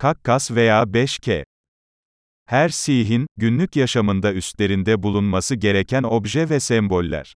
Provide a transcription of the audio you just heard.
Kakkas veya 5K. Her Sihin, günlük yaşamında üstlerinde bulunması gereken obje ve semboller.